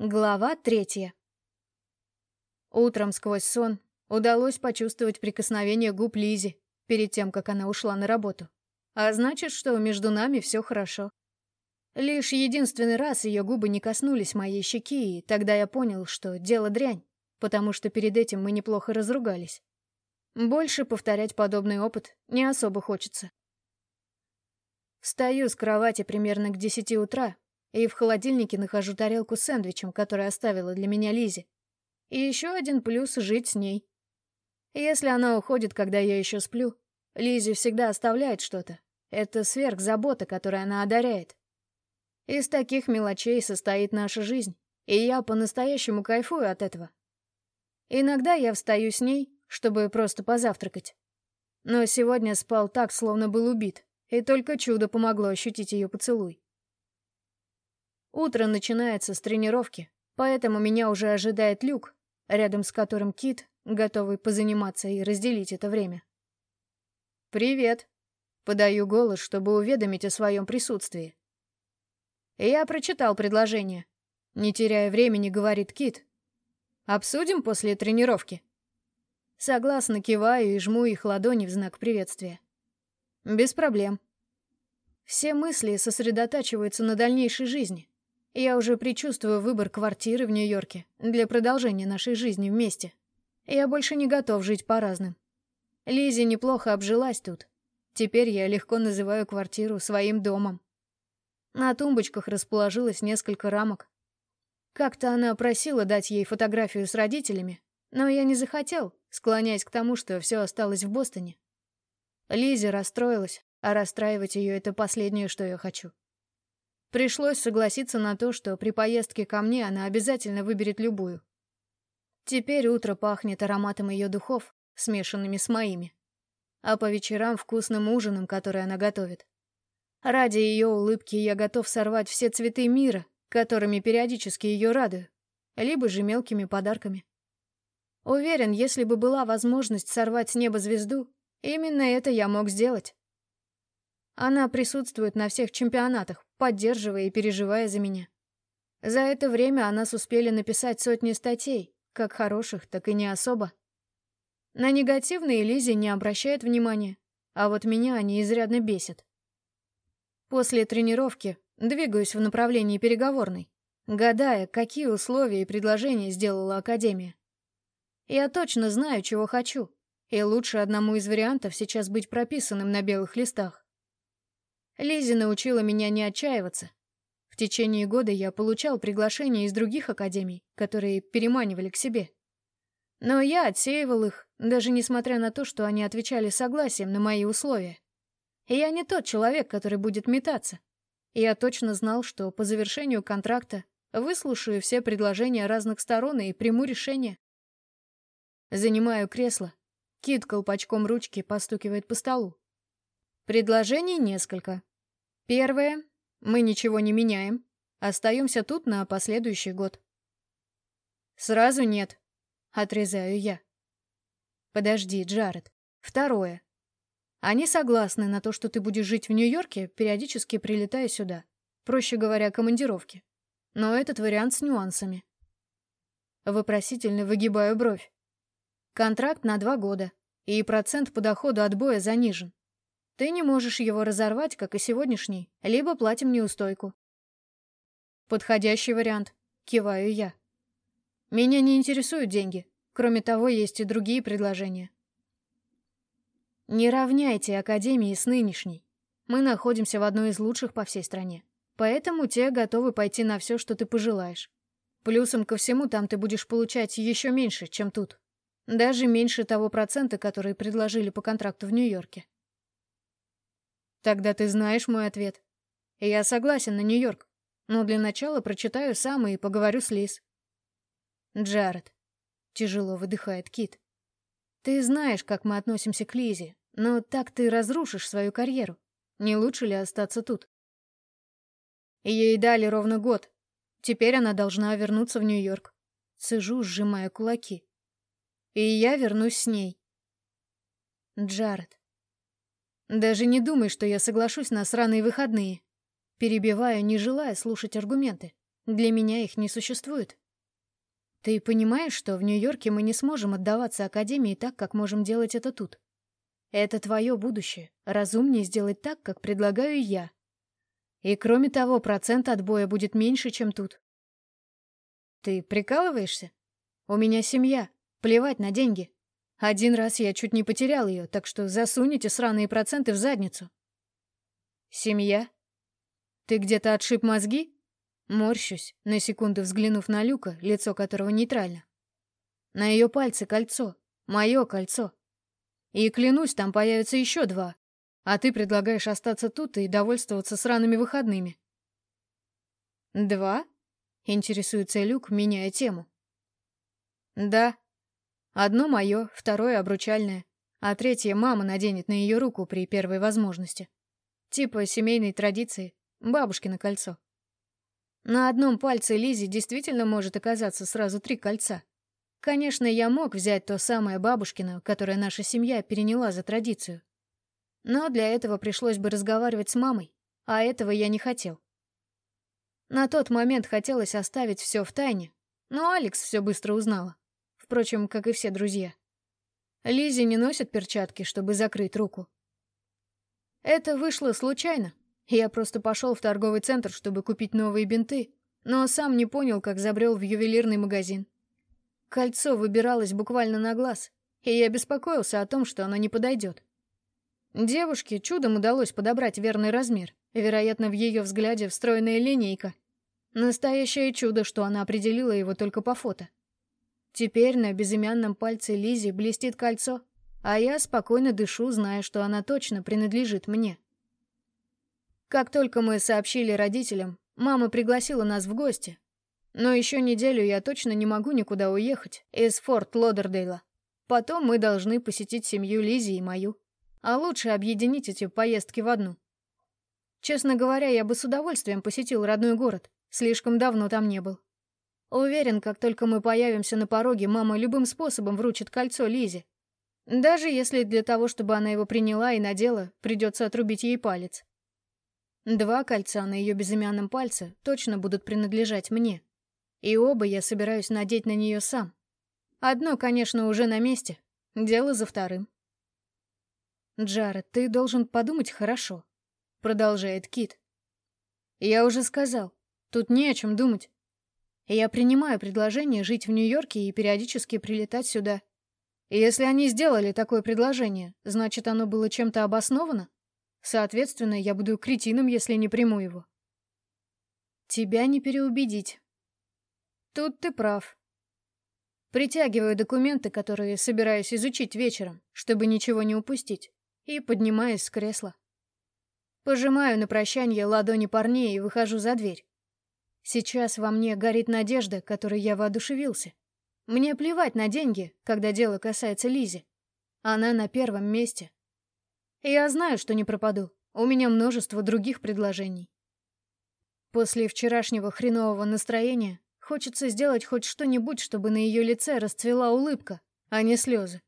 Глава третья. Утром сквозь сон удалось почувствовать прикосновение губ Лизи перед тем, как она ушла на работу. А значит, что между нами все хорошо. Лишь единственный раз ее губы не коснулись моей щеки, и тогда я понял, что дело дрянь, потому что перед этим мы неплохо разругались. Больше повторять подобный опыт не особо хочется. Встаю с кровати примерно к десяти утра и в холодильнике нахожу тарелку с сэндвичем, который оставила для меня Лизи. И еще один плюс — жить с ней. Если она уходит, когда я еще сплю, Лизи всегда оставляет что-то. Это сверхзабота, которой она одаряет. Из таких мелочей состоит наша жизнь, и я по-настоящему кайфую от этого. Иногда я встаю с ней, чтобы просто позавтракать. Но сегодня спал так, словно был убит, и только чудо помогло ощутить ее поцелуй. Утро начинается с тренировки, поэтому меня уже ожидает люк, рядом с которым Кит, готовый позаниматься и разделить это время. «Привет!» — подаю голос, чтобы уведомить о своем присутствии. Я прочитал предложение. Не теряя времени, говорит Кит. «Обсудим после тренировки?» Согласно киваю и жму их ладони в знак приветствия. Без проблем. Все мысли сосредотачиваются на дальнейшей жизни. Я уже предчувствую выбор квартиры в Нью-Йорке для продолжения нашей жизни вместе. Я больше не готов жить по-разным. Лизи неплохо обжилась тут. Теперь я легко называю квартиру своим домом. На тумбочках расположилось несколько рамок. Как-то она просила дать ей фотографию с родителями, но я не захотел, склоняясь к тому, что все осталось в Бостоне. Лизи расстроилась, а расстраивать ее — это последнее, что я хочу. Пришлось согласиться на то, что при поездке ко мне она обязательно выберет любую. Теперь утро пахнет ароматом ее духов, смешанными с моими. А по вечерам вкусным ужином, который она готовит. Ради ее улыбки я готов сорвать все цветы мира, которыми периодически ее радую, либо же мелкими подарками. Уверен, если бы была возможность сорвать с неба звезду, именно это я мог сделать. Она присутствует на всех чемпионатах, поддерживая и переживая за меня. За это время о нас успели написать сотни статей, как хороших, так и не особо. На негативные Лизи не обращает внимания, а вот меня они изрядно бесят. После тренировки двигаюсь в направлении переговорной, гадая, какие условия и предложения сделала Академия. Я точно знаю, чего хочу, и лучше одному из вариантов сейчас быть прописанным на белых листах. Лизи научила меня не отчаиваться. В течение года я получал приглашения из других академий, которые переманивали к себе. Но я отсеивал их, даже несмотря на то, что они отвечали согласием на мои условия. Я не тот человек, который будет метаться. Я точно знал, что по завершению контракта выслушаю все предложения разных сторон и приму решение. Занимаю кресло. Кит колпачком ручки постукивает по столу. Предложений несколько. Первое. Мы ничего не меняем. Остаемся тут на последующий год. Сразу нет. Отрезаю я. Подожди, Джаред. Второе. Они согласны на то, что ты будешь жить в Нью-Йорке, периодически прилетая сюда. Проще говоря, командировки. Но этот вариант с нюансами. Вопросительно выгибаю бровь. Контракт на два года, и процент по доходу от боя занижен. Ты не можешь его разорвать, как и сегодняшний, либо платим неустойку. Подходящий вариант. Киваю я. Меня не интересуют деньги. Кроме того, есть и другие предложения. Не равняйте Академии с нынешней. Мы находимся в одной из лучших по всей стране. Поэтому те готовы пойти на все, что ты пожелаешь. Плюсом ко всему там ты будешь получать еще меньше, чем тут. Даже меньше того процента, который предложили по контракту в Нью-Йорке. Тогда ты знаешь мой ответ. Я согласен на Нью-Йорк, но для начала прочитаю сам и поговорю с Лиз. Джаред. Тяжело выдыхает Кит. Ты знаешь, как мы относимся к Лизе, но так ты разрушишь свою карьеру. Не лучше ли остаться тут? Ей дали ровно год. Теперь она должна вернуться в Нью-Йорк. Сижу, сжимая кулаки. И я вернусь с ней. Джаред. Даже не думай, что я соглашусь на сраные выходные. Перебиваю, не желая слушать аргументы. Для меня их не существует. Ты понимаешь, что в Нью-Йорке мы не сможем отдаваться Академии так, как можем делать это тут? Это твое будущее. Разумнее сделать так, как предлагаю я. И кроме того, процент отбоя будет меньше, чем тут. Ты прикалываешься? У меня семья. Плевать на деньги. Один раз я чуть не потерял ее, так что засуните сраные проценты в задницу. Семья? Ты где-то отшиб мозги? Морщусь, на секунду взглянув на Люка, лицо которого нейтрально. На ее пальце кольцо. Мое кольцо. И клянусь, там появится еще два. А ты предлагаешь остаться тут и довольствоваться сраными выходными. Два? Интересуется Люк, меняя тему. Да. Одно мое, второе обручальное, а третье мама наденет на ее руку при первой возможности. Типа семейной традиции, бабушкино кольцо. На одном пальце Лизи действительно может оказаться сразу три кольца. Конечно, я мог взять то самое бабушкино, которое наша семья переняла за традицию. Но для этого пришлось бы разговаривать с мамой, а этого я не хотел. На тот момент хотелось оставить все в тайне, но Алекс все быстро узнала. Впрочем, как и все друзья. Лизи не носит перчатки, чтобы закрыть руку. Это вышло случайно. Я просто пошел в торговый центр, чтобы купить новые бинты, но сам не понял, как забрел в ювелирный магазин. Кольцо выбиралось буквально на глаз, и я беспокоился о том, что оно не подойдет. Девушке чудом удалось подобрать верный размер, вероятно, в ее взгляде встроенная линейка. Настоящее чудо, что она определила его только по фото. Теперь на безымянном пальце Лизи блестит кольцо, а я спокойно дышу, зная, что она точно принадлежит мне. Как только мы сообщили родителям, мама пригласила нас в гости. Но еще неделю я точно не могу никуда уехать из Форт Лодердейла. Потом мы должны посетить семью Лизи и мою. А лучше объединить эти поездки в одну. Честно говоря, я бы с удовольствием посетил родной город. Слишком давно там не был. Уверен, как только мы появимся на пороге, мама любым способом вручит кольцо Лизе. Даже если для того, чтобы она его приняла и надела, придется отрубить ей палец. Два кольца на ее безымянном пальце точно будут принадлежать мне. И оба я собираюсь надеть на нее сам. Одно, конечно, уже на месте. Дело за вторым. «Джаред, ты должен подумать хорошо», — продолжает Кит. «Я уже сказал, тут не о чем думать. Я принимаю предложение жить в Нью-Йорке и периодически прилетать сюда. И если они сделали такое предложение, значит, оно было чем-то обосновано? Соответственно, я буду кретином, если не приму его. Тебя не переубедить. Тут ты прав. Притягиваю документы, которые собираюсь изучить вечером, чтобы ничего не упустить, и поднимаюсь с кресла. Пожимаю на прощание ладони парней и выхожу за дверь. Сейчас во мне горит надежда, которой я воодушевился. Мне плевать на деньги, когда дело касается Лизи. Она на первом месте. Я знаю, что не пропаду. У меня множество других предложений. После вчерашнего хренового настроения хочется сделать хоть что-нибудь, чтобы на ее лице расцвела улыбка, а не слезы.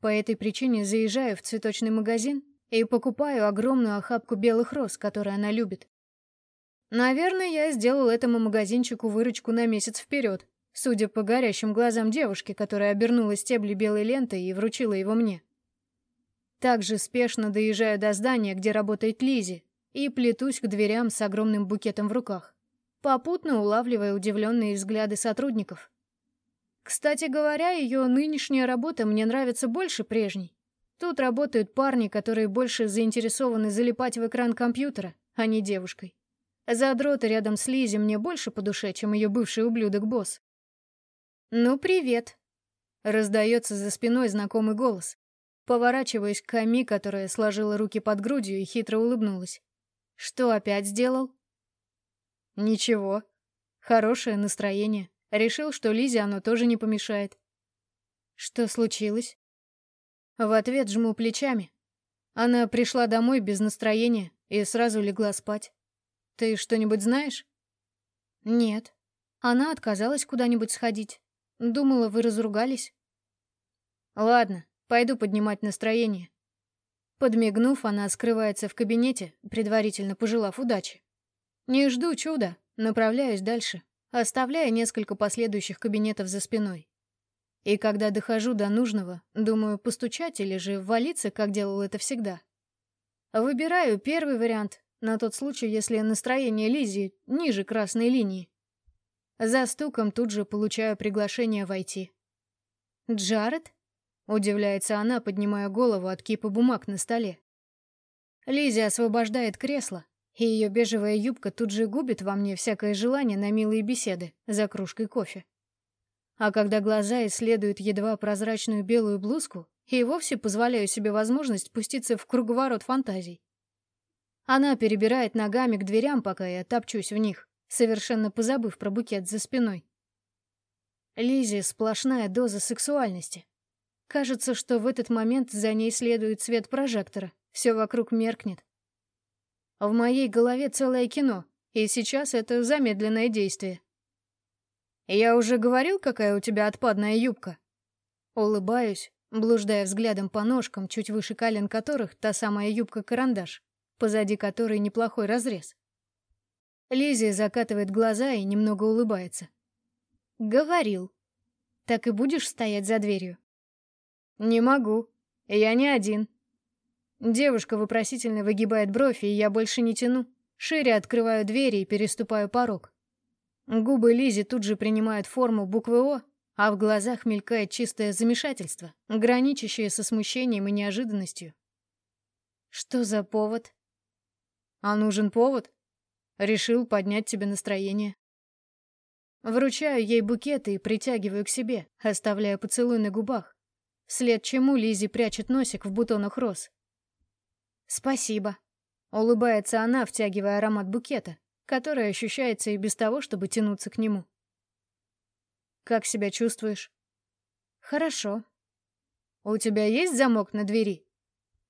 По этой причине заезжаю в цветочный магазин и покупаю огромную охапку белых роз, которые она любит. Наверное, я сделал этому магазинчику выручку на месяц вперед, судя по горящим глазам девушки, которая обернула стебли белой лентой и вручила его мне. Также спешно доезжаю до здания, где работает Лизи, и плетусь к дверям с огромным букетом в руках, попутно улавливая удивленные взгляды сотрудников. Кстати говоря, ее нынешняя работа мне нравится больше прежней. Тут работают парни, которые больше заинтересованы залипать в экран компьютера, а не девушкой. Задроты рядом с Лизи мне больше по душе, чем ее бывший ублюдок-босс. «Ну, привет!» — раздается за спиной знакомый голос. Поворачиваюсь к Ками, которая сложила руки под грудью и хитро улыбнулась. «Что опять сделал?» «Ничего. Хорошее настроение. Решил, что Лизе оно тоже не помешает». «Что случилось?» В ответ жму плечами. Она пришла домой без настроения и сразу легла спать. «Ты что-нибудь знаешь?» «Нет. Она отказалась куда-нибудь сходить. Думала, вы разругались». «Ладно, Пойду поднимать настроение. Подмигнув, она скрывается в кабинете, предварительно пожелав удачи. Не жду чуда, направляюсь дальше, оставляя несколько последующих кабинетов за спиной. И когда дохожу до нужного, думаю, постучать или же ввалиться, как делал это всегда. Выбираю первый вариант, на тот случай, если настроение Лизи ниже красной линии. За стуком тут же получаю приглашение войти. «Джаред?» — удивляется она, поднимая голову от кипа бумаг на столе. Лизи освобождает кресло, и ее бежевая юбка тут же губит во мне всякое желание на милые беседы за кружкой кофе. А когда глаза исследуют едва прозрачную белую блузку, и вовсе позволяю себе возможность пуститься в круговорот фантазий. Она перебирает ногами к дверям, пока я топчусь в них, совершенно позабыв про букет за спиной. Лизи сплошная доза сексуальности. Кажется, что в этот момент за ней следует свет прожектора, все вокруг меркнет. В моей голове целое кино, и сейчас это замедленное действие. «Я уже говорил, какая у тебя отпадная юбка?» Улыбаюсь, блуждая взглядом по ножкам, чуть выше колен которых та самая юбка-карандаш, позади которой неплохой разрез. Лизия закатывает глаза и немного улыбается. «Говорил. Так и будешь стоять за дверью?» «Не могу. Я не один». Девушка вопросительно выгибает бровь, и я больше не тяну. Шире открываю двери и переступаю порог. Губы Лизи тут же принимают форму буквы «О», а в глазах мелькает чистое замешательство, граничащее со смущением и неожиданностью. Что за повод? А нужен повод? Решил поднять тебе настроение. Вручаю ей букет и притягиваю к себе, оставляя поцелуй на губах, вслед чему Лизи прячет носик в бутонах роз. «Спасибо», — улыбается она, втягивая аромат букета, который ощущается и без того, чтобы тянуться к нему. «Как себя чувствуешь?» «Хорошо». «У тебя есть замок на двери?»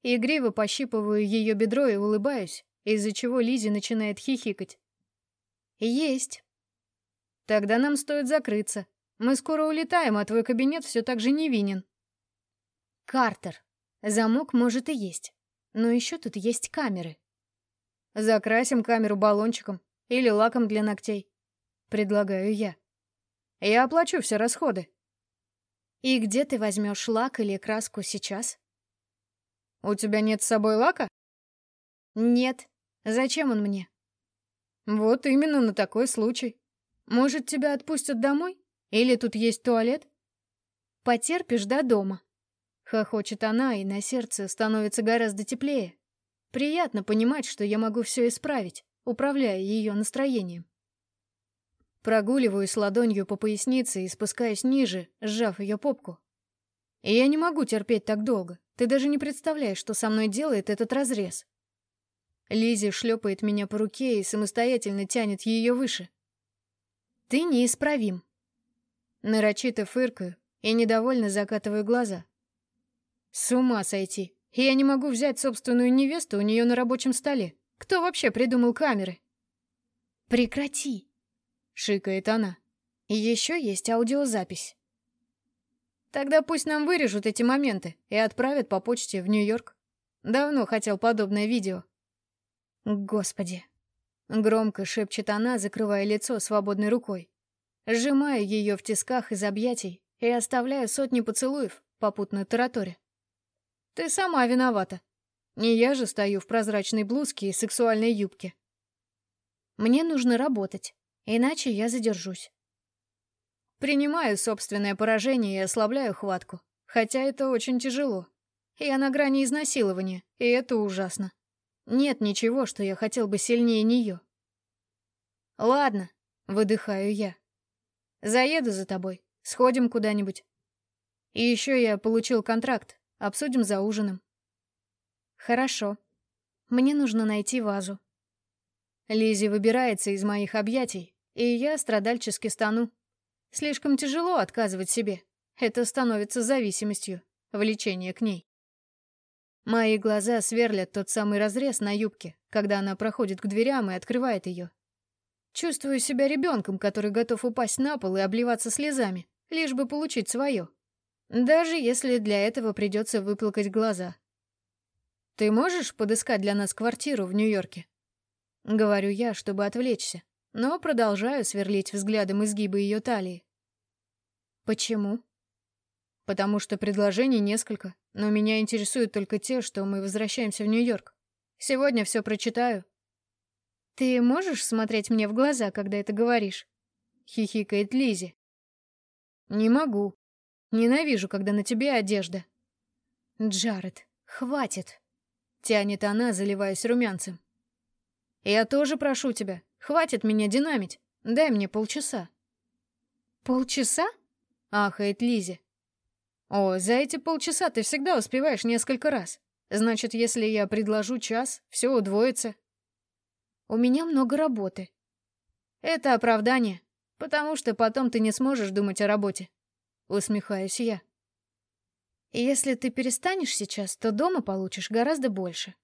Игриво пощипываю ее бедро и улыбаюсь, из-за чего Лизи начинает хихикать. «Есть». «Тогда нам стоит закрыться. Мы скоро улетаем, а твой кабинет все так же невинен». «Картер. Замок может и есть. Но еще тут есть камеры». «Закрасим камеру баллончиком или лаком для ногтей», — предлагаю я. Я оплачу все расходы. И где ты возьмешь лак или краску сейчас? У тебя нет с собой лака? Нет. Зачем он мне? Вот именно на такой случай. Может, тебя отпустят домой? Или тут есть туалет? Потерпишь до дома. Хохочет она, и на сердце становится гораздо теплее. Приятно понимать, что я могу все исправить, управляя ее настроением. Прогуливаюсь ладонью по пояснице и спускаюсь ниже, сжав ее попку. И я не могу терпеть так долго. Ты даже не представляешь, что со мной делает этот разрез. Лизи шлепает меня по руке и самостоятельно тянет ее выше. Ты неисправим. Нарочито фыркаю и недовольно закатываю глаза. С ума сойти. Я не могу взять собственную невесту у нее на рабочем столе. Кто вообще придумал камеры? Прекрати. — шикает она. «И еще есть аудиозапись». «Тогда пусть нам вырежут эти моменты и отправят по почте в Нью-Йорк. Давно хотел подобное видео». «Господи!» — громко шепчет она, закрывая лицо свободной рукой. Сжимаю ее в тисках из объятий и оставляю сотни поцелуев, попутно тараторе. «Ты сама виновата. Не я же стою в прозрачной блузке и сексуальной юбке». «Мне нужно работать. Иначе я задержусь. Принимаю собственное поражение и ослабляю хватку. Хотя это очень тяжело. Я на грани изнасилования, и это ужасно. Нет ничего, что я хотел бы сильнее нее. Ладно, выдыхаю я. Заеду за тобой, сходим куда-нибудь. И еще я получил контракт, обсудим за ужином. Хорошо. Мне нужно найти вазу. Лизи выбирается из моих объятий, и я страдальчески стану. Слишком тяжело отказывать себе. Это становится зависимостью, влечение к ней. Мои глаза сверлят тот самый разрез на юбке, когда она проходит к дверям и открывает ее. Чувствую себя ребенком, который готов упасть на пол и обливаться слезами, лишь бы получить свое. Даже если для этого придется выплакать глаза. «Ты можешь подыскать для нас квартиру в Нью-Йорке?» Говорю я, чтобы отвлечься, но продолжаю сверлить взглядом изгибы ее талии. Почему? Потому что предложений несколько, но меня интересуют только те, что мы возвращаемся в Нью-Йорк. Сегодня все прочитаю. Ты можешь смотреть мне в глаза, когда это говоришь? Хихикает Лизи. Не могу. Ненавижу, когда на тебе одежда. Джаред, хватит. Тянет она, заливаясь румянцем. Я тоже прошу тебя, хватит меня динамить. Дай мне полчаса. Полчаса? Ахает Лизи. О, за эти полчаса ты всегда успеваешь несколько раз. Значит, если я предложу час, все удвоится. У меня много работы. Это оправдание, потому что потом ты не сможешь думать о работе. Усмехаюсь я. Если ты перестанешь сейчас, то дома получишь гораздо больше.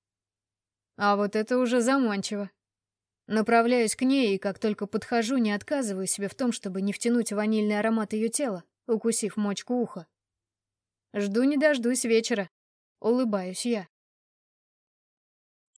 А вот это уже заманчиво. Направляюсь к ней, и как только подхожу, не отказываю себе в том, чтобы не втянуть ванильный аромат ее тела, укусив мочку уха. Жду не дождусь вечера. Улыбаюсь я.